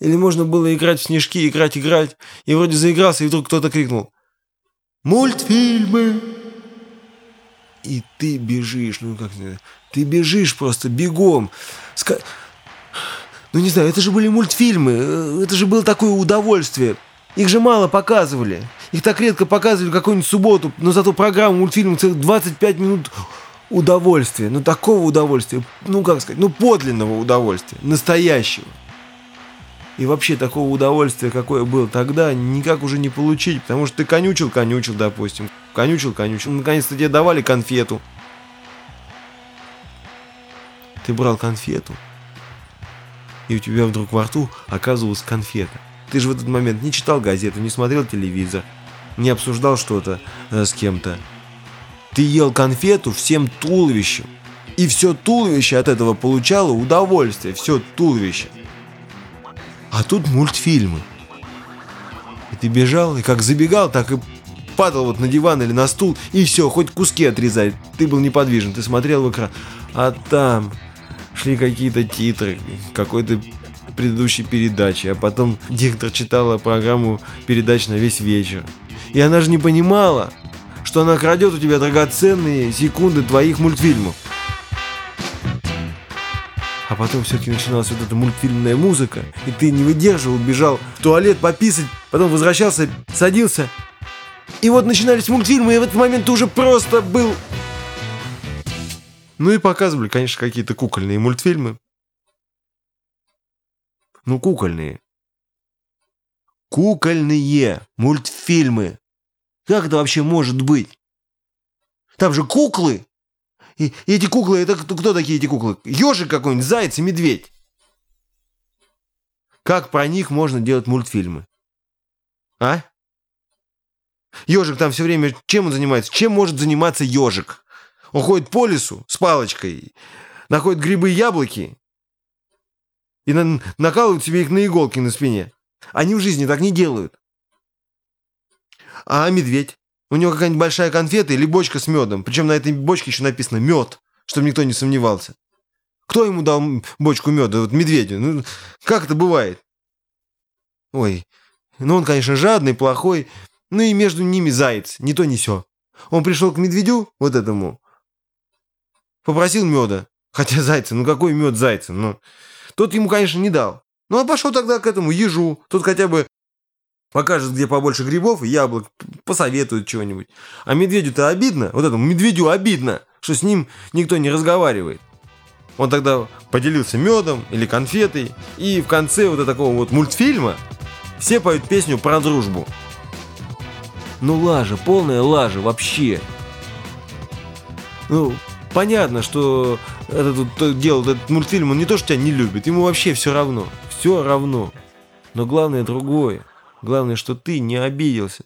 Или можно было играть в снежки, играть, играть, и вроде заигрался, и вдруг кто-то крикнул «Мультфильмы!» И ты бежишь, ну как ты бежишь просто бегом. Ска... Ну не знаю, это же были мультфильмы, э, это же было такое удовольствие. Их же мало показывали. Их так редко показывали какую-нибудь субботу, но зато программа мультфильм целых 25 минут удовольствия. Ну такого удовольствия, ну как сказать, ну подлинного удовольствия, настоящего. И вообще такого удовольствия, какое было тогда, никак уже не получить, потому что ты конючил, конючил, допустим. Конючил, конючил. Наконец-то тебе давали конфету. Ты брал конфету, и у тебя вдруг во рту оказывалась конфета. Ты же в этот момент не читал газету, не смотрел телевизор, не обсуждал что-то э, с кем-то. Ты ел конфету всем туловищем. И все туловище от этого получало удовольствие, все туловище. А тут мультфильмы. И ты бежал, и как забегал, так и падал вот на диван или на стул, и все, хоть куски отрезай. Ты был неподвижен, ты смотрел в экран. А там шли какие-то титры, какой-то предыдущей передачи, а потом диктор читала программу передач на весь вечер. И она же не понимала, что она крадет у тебя драгоценные секунды твоих мультфильмов. Потом все-таки начиналась вот эта мультфильмная музыка, и ты не выдерживал, бежал в туалет пописать, потом возвращался, садился. И вот начинались мультфильмы, и в этот момент ты уже просто был... Ну и показывали, конечно, какие-то кукольные мультфильмы. Ну, кукольные. Кукольные мультфильмы. Как это вообще может быть? Там же куклы. И, эти куклы, это кто такие эти куклы? Ежик какой-нибудь, заяц и медведь. Как про них можно делать мультфильмы? А? Ежик там все время, чем он занимается? Чем может заниматься ежик? Он ходит по лесу с палочкой, находит грибы и яблоки и на накалывает себе их на иголки на спине. Они в жизни так не делают. А медведь? У него какая-нибудь большая конфета или бочка с медом. Причем на этой бочке еще написано «мед», чтобы никто не сомневался. Кто ему дал бочку меда? Вот медведю. Ну, как это бывает? Ой, ну он, конечно, жадный, плохой. Ну и между ними заяц, не то не сё. Он пришел к медведю, вот этому, попросил меда. Хотя зайца, ну какой мед зайца? Ну, тот ему, конечно, не дал. Ну а пошел тогда к этому ежу. Тот хотя бы покажет, где побольше грибов и яблок, посоветует чего-нибудь. А медведю-то обидно, вот этому медведю обидно, что с ним никто не разговаривает. Он тогда поделился медом или конфетой, и в конце вот такого вот мультфильма все поют песню про дружбу. Ну лажа, полная лажа вообще. Ну, понятно, что этот делал этот мультфильм, он не то, что тебя не любит, ему вообще все равно. Все равно. Но главное другое. Главное, что ты не обиделся.